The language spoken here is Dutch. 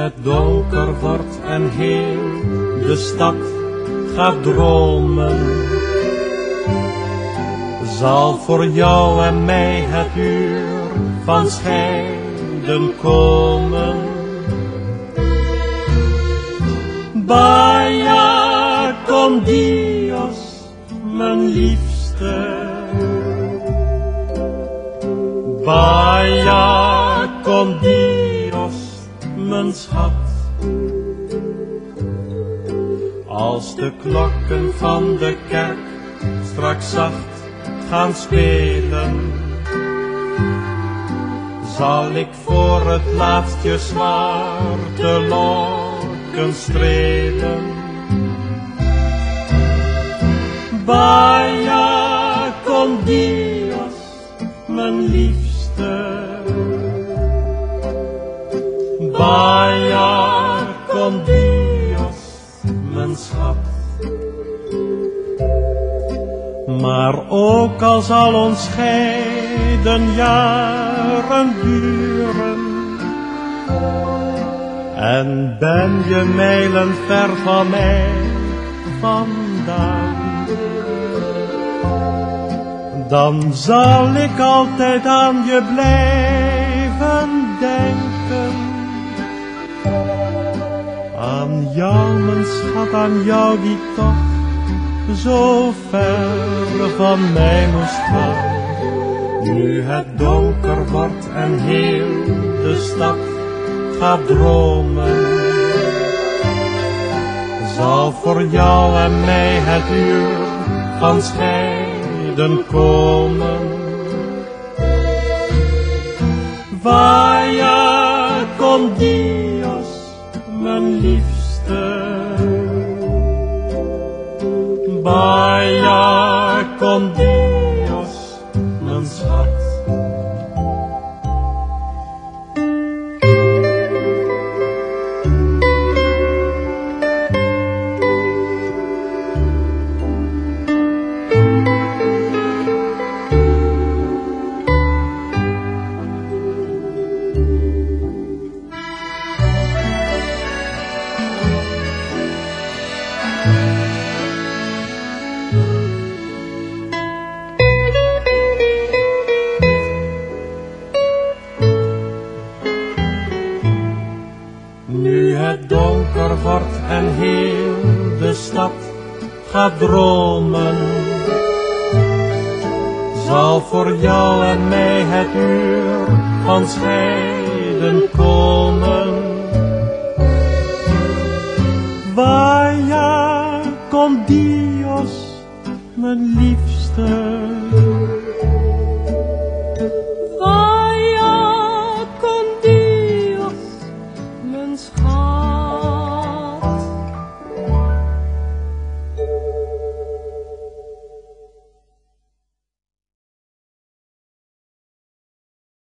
het donker wordt en heel de stad gaat dromen, zal voor jou en mij het uur van scheiden komen. Baia con Dios, mijn liefste. Baia con Dios, mijn schat. Als de klokken van de kerk straks zacht gaan spelen, zal ik voor het laatst je zwarte lokken strelen. Baia con Dios, mijn liefste. Con Dios. Maar ook al zal ons scheiden jaren duren. En ben je mijlen ver van mij vandaan. Dan zal ik altijd aan je blijven denken. Aan jou, mijn schat, aan jou die toch zo ver van mij moest gaan. Nu het donker wordt en heel de stad gaat dromen, zal voor jou en mij het uur van scheiden komen. Vaya liefste. Vaya con Dios, Nu het donker wordt en heel de stad gaat dromen, zal voor jou en mij het uur van scheiden komen. liefste.